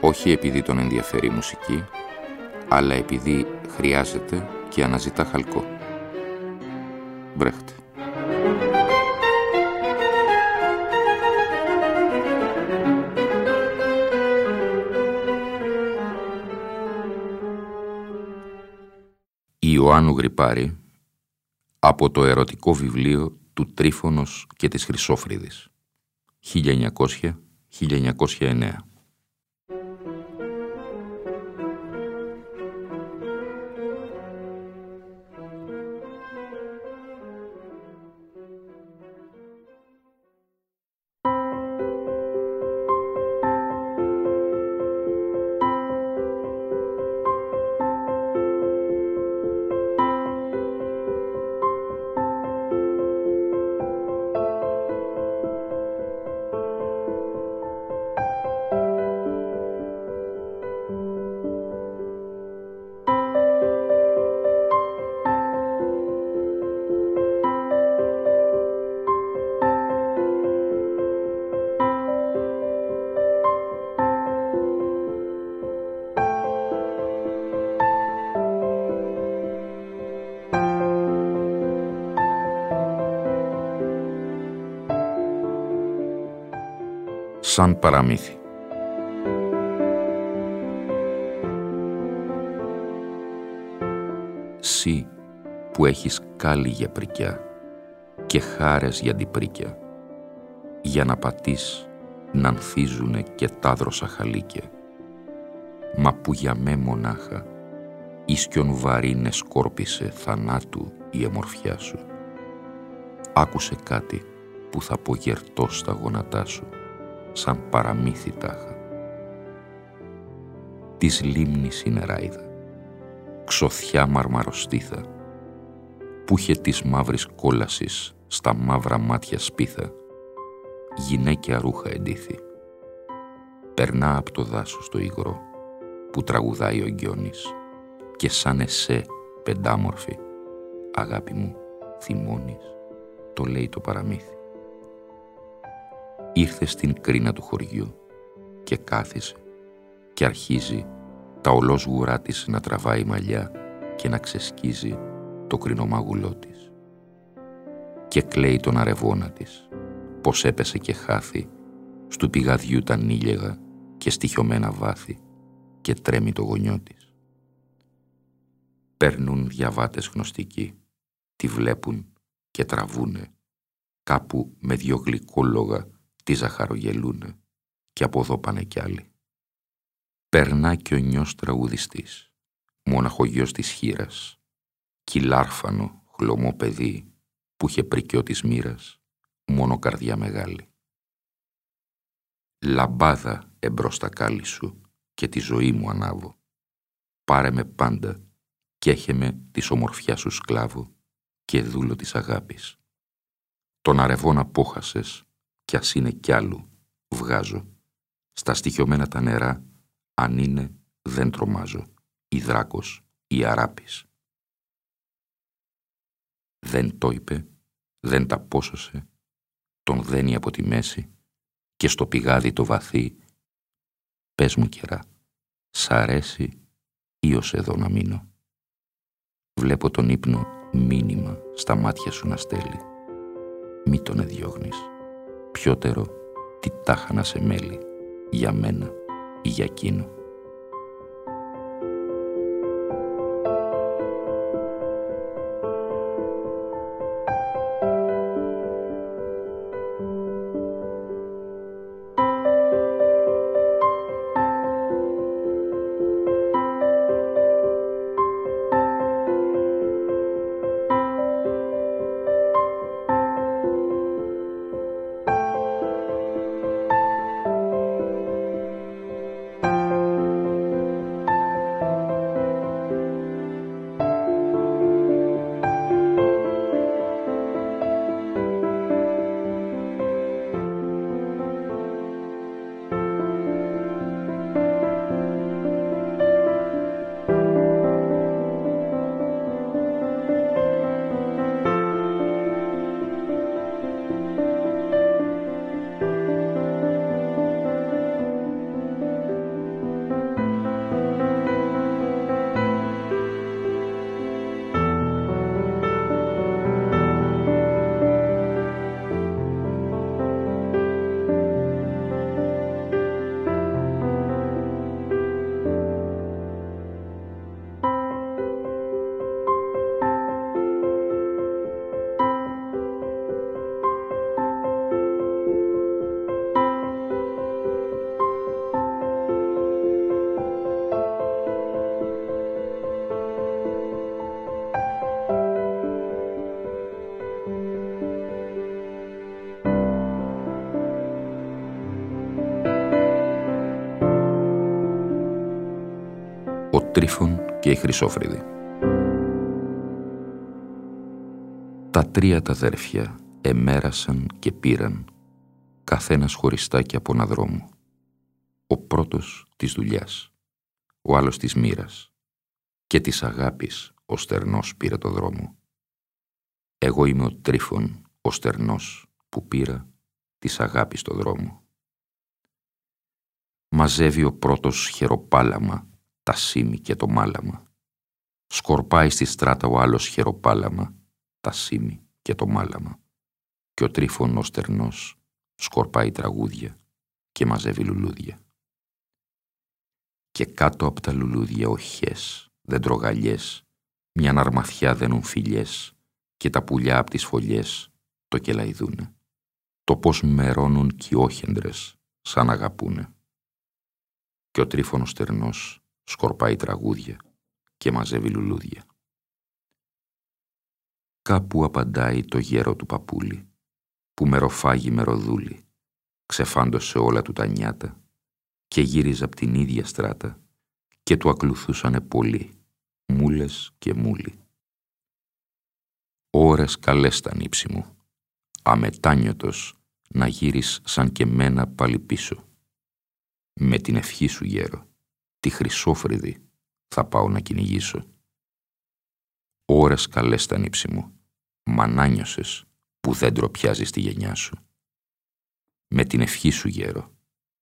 όχι επειδή τον ενδιαφέρει η μουσική, αλλά επειδή χρειάζεται και αναζητά χαλκό. Μπρέχτε. Ιωάννου Γρυπάρη από το ερωτικό βιβλίο του Τρίφωνος και της Χρυσόφριδης 1900-1909 σαν παραμύθι. Σύ που έχεις κάλλη για πρικιά και χάρες για αντιπρίκια, για να πατείς να ανθίζουνε και τάδροσα χαλίκια. Μα που για με μονάχα ίσκιον βαρύνε σκόρπισε θανάτου η εμορφιά σου. Άκουσε κάτι που θα πω γερτό στα γόνατά σου σαν παραμύθι τάχα. Της λίμνης η νεράιδα, ξοθιά μαρμαροστήθα, που είχε της μαύρης κόλασης στα μαύρα μάτια σπίθα, γυναίκια ρούχα εντύθη. Περνά από το δάσος το υγρό, που τραγουδάει ο Γκιόνης, και σαν εσέ πεντάμορφη, αγάπη μου, θυμώνεις, το λέει το παραμύθι ήρθες στην κρίνα του χωριού και κάθισε και αρχίζει τα ολόσγουρά της να τραβάει μαλλιά και να ξεσκίζει το κρινομάγουλό της. Και κλαίει τον αρεβόνα της, πως έπεσε και χάθη στου πηγαδιού τα νύλιαγα και στοιχειωμένα βάθη και τρέμει το γονιό της. Περνούν διαβάτες γνωστικοί, τη βλέπουν και τραβούνε κάπου με δυο γλυκόλογα τι ζαχαρογελούνε και από εδώ πάνε κι άλλοι. Περνά και ο νιός τραγουδιστής, μοναχογιός της χείρας, κυλάρφανο, χλωμό παιδί που είχε πρικιό της μοίρας, μόνο καρδιά μεγάλη. Λαμπάδα εμπρός τα κάλλη σου και τη ζωή μου ανάβω. Πάρε με πάντα και έχε με της ομορφιά σου σκλάβο και δούλο της αγάπης. Τον αρεβόν απόχασες κι ας είναι κι άλλου, βγάζω. Στα στοιχειωμένα τα νερά, αν είναι, δεν τρομάζω. Η δράκος, η αράπης. Δεν το είπε, δεν τα πόσωσε, τον δένει από τη μέση και στο πηγάδι το βαθύ. Πες μου καιρά, σ' αρέσει ή ως εδώ να μείνω; Βλέπω τον ύπνο μήνυμα στα μάτια σου να στέλνει. Μη τον εδιώγνεις πιότερο τι τάχανα σε μέλη, για μένα ή για εκείνο. Τρίφων και η Χρυσόφρυδη. Τα τρία τα αδέρφια εμέρασαν και πήραν, καθένας χωριστά και από ένα δρόμο. Ο πρώτος της δουλειάς, ο άλλος της μοίρας και της αγάπης ο στερνός πήρε το δρόμο. Εγώ είμαι ο Τρίφων, ο στερνός που πήρα της αγάπης το δρόμο. Μαζεύει ο πρώτος χεροπάλαμα, τα σήμη και το μάλαμα. Σκορπάει στη στράτα ο άλλος χεροπάλαμα, τα σήμη και το μάλαμα. Και ο Τρίφων ο στερνός σκορπάει τραγούδια και μαζεύει λουλούδια. Και κάτω από τα λουλούδια οχές, δεντρογαλιές, μια αρμαθιά δένουν φιλιές και τα πουλιά από τις φωλιές το κελαϊδούνε. Το πώς μερώνουν κι οι όχεντρες σαν αγαπούνε. Και ο τρίφωνος στερνός σκορπάει τραγούδια και μαζεύει λουλούδια. Κάπου απαντάει το γέρο του παπούλι, που μεροφάγει μεροδούλη, ξεφάντωσε όλα του τα νιάτα και γύριζε από την ίδια στράτα και του ακλουθούσανε πολλοί, μούλες και μούλοι. Ώρες καλές στα νύψη μου, αμετάνιωτος να γύρεις σαν και μένα πάλι πίσω. Με την ευχή σου γέρο, τη χρυσόφρυδη θα πάω να κυνηγήσω. Ώρες καλές στα νύψη μου, μανάνιωσες που δεν τροπιάζει τη γενιά σου. Με την ευχή σου γέρο,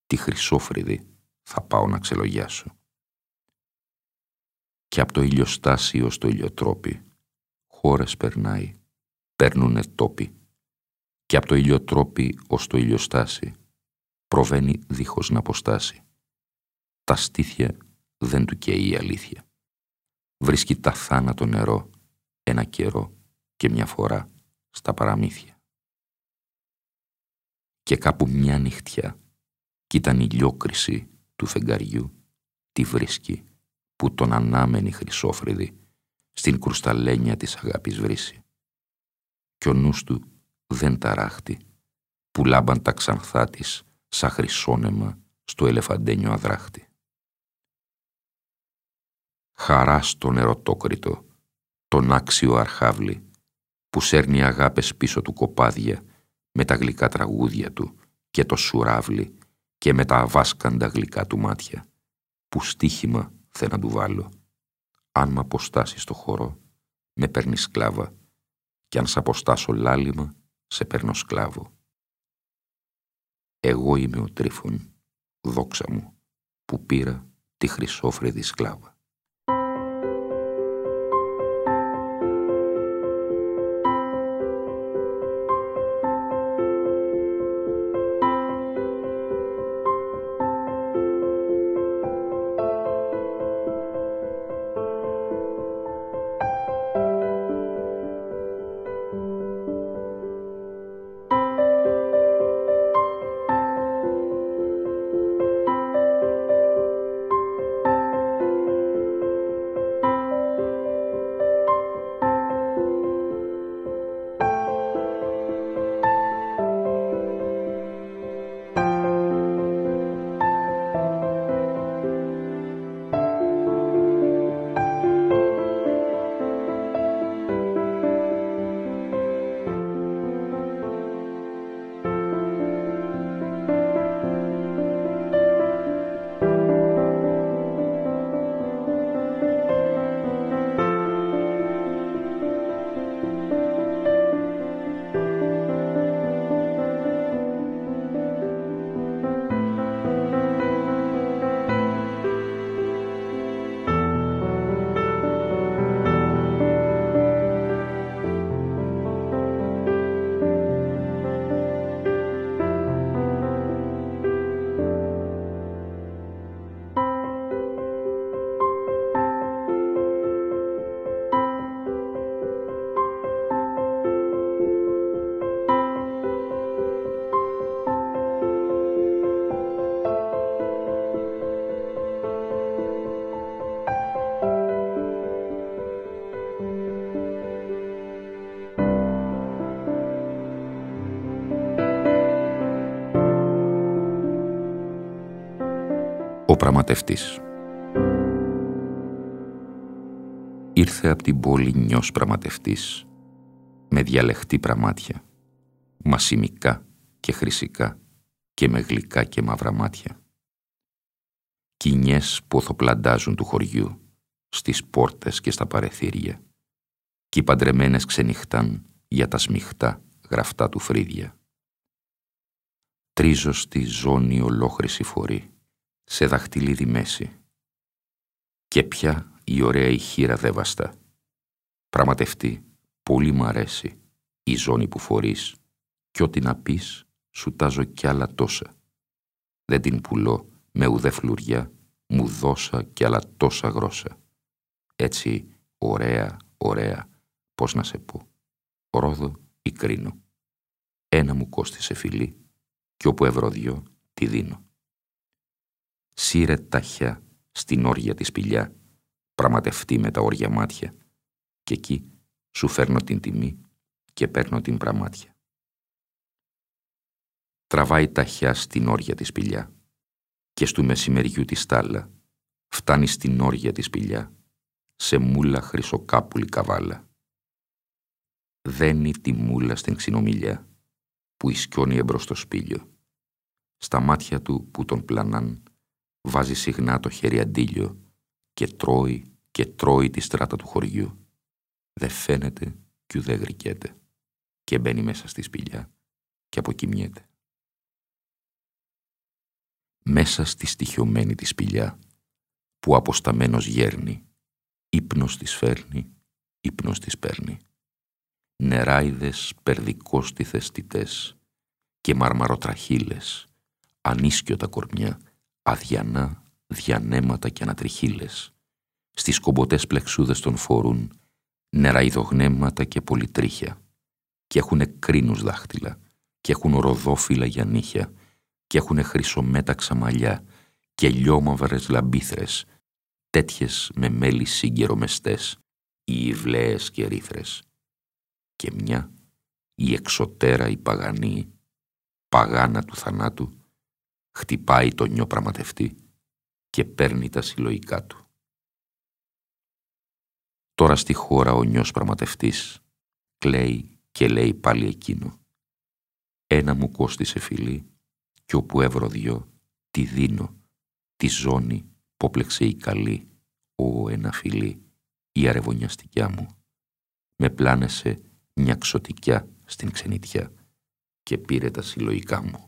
τη χρυσόφρυδη θα πάω να ξελογιάσω και από το ηλιοστάσιο ως το ηλιοτρόπι χώρες περνάει, παίρνουνε τόποι και από το ηλιοτρόπι ως το ηλιοστάσι προβαίνει δίχως να αποστάσει. Τα στήθια δεν του καίει η αλήθεια. Βρίσκει τα θάνατο νερό ένα καιρό και μια φορά στα παραμύθια. Και κάπου μια νυχτιά κι ήταν η λιόκριση του φεγγαριού τη βρίσκει που τον ανάμενη χρυσόφρυδη στην κρουσταλένια της αγάπης βρύση. Κι ο νους του δεν ταράχτη, που λάμπαν τα ξανθά της σαν χρυσόνεμα στο ελεφαντένιο αδράχτη. Χαρά στον ερωτόκριτο, τον άξιο αρχάβλη, που σέρνει αγάπες πίσω του κοπάδια με τα γλυκά τραγούδια του και το σουράβλι και με τα αβάσκαντα γλυκά του μάτια, που στίχημα θε να του βάλω. Αν μ' αποστάσεις στο χώρο, με παίρνεις σκλάβα κι αν σ' αποστάσω λάλημα, σε παίρνω σκλάβο. Εγώ είμαι ο Τρίφων, δόξα μου, που πήρα τη χρυσόφρεδη σκλάβα. Πραγματευτής Ήρθε από την πόλη νιός πραγματευτής, με διαλεχτή πραμάτια, μασιμικά και χρυσικά και με γλυκά και μαύρα μάτια. Κοινιές που οθοπλαντάζουν του χωριού, στις πόρτες και στα παρεθύρια, κι οι παντρεμένες ξενυχτάν για τα σμιχτά γραφτά του φρύδια. Τρίζω στη ζώνη ολόχρηση φορή, σε δαχτυλίδι μέση. Και πια η ωραία η χείρα δέβαστα. Πραγματευτεί, πολύ μ' αρέσει η ζώνη που φορείς κι ό,τι να πεις σου τάζω κι άλλα τόσα. Δεν την πουλώ με ουδέ φλουριά, μου δώσα κι άλλα τόσα γρόσα. Έτσι, ωραία, ωραία, πώς να σε πω. Ρόδο ή κρίνω. Ένα μου κόστισε φιλί κι όπου ευρωδιώ τη δίνω. Σύρε ταχιά στην όρια της σπηλιά, πραγματευτεί με τα όρια μάτια και εκεί σου φέρνω την τιμή και παίρνω την πραμάτια. Τραβάει ταχιά στην όρια της σπηλιά και στου μεσημεριού της στάλα φτάνει στην όρια της σπηλιά σε μούλα χρυσοκάπουλη καβάλα. Δένει τη μούλα στην ξινομιλιά που ισκιώνει εμπρός στο σπήλιο. Στα μάτια του που τον πλανάν βάζει συχνά το χέρι αντίλιο και τρώει και τρώει τη στράτα του χωριού. Δε φαίνεται κι ουδέ γρικέται και μπαίνει μέσα στη σπηλιά και αποκοιμιέται. Μέσα στη στοιχειωμένη τη σπηλιά που αποσταμένος γέρνει, ύπνος της φέρνει, ύπνος της παίρνει νεράιδες περδικόστι θεστητές και μαρμαροτραχύλες, ανίσκιοτα κορμιά, αδιανά, διανέματα και ανατριχύλες. Στις κομποτές πλεξούδες των φορούν νεραϊδογνέματα και πολυτρίχια και έχουνε κρίνους δάχτυλα και έχουν ροδόφυλλα για νύχια και έχουνε χρυσομέταξα μαλλιά και λιόμαυρες λαμπίθρες, τέτοιες με μέλι συγκερομεστές, οι ιβλαίες και ρίθρες και μια η εξωτέρα η παγανή, παγάνα του θανάτου, χτυπάει το νιό πραγματευτή και παίρνει τα συλλογικά του. Τώρα στη χώρα ο νιός πραγματευτής κλαίει και λέει πάλι εκείνο. Ένα μου κόστισε φιλί κι όπου έβρω δυο, τη δίνω, τη ζώνη πόπλεξε η καλή, ο ένα φιλί, η αρεβωνιαστικιά μου. Με πλάνεσε μια ξωτικιά στην ξενιτιά και πήρε τα συλλογικά μου.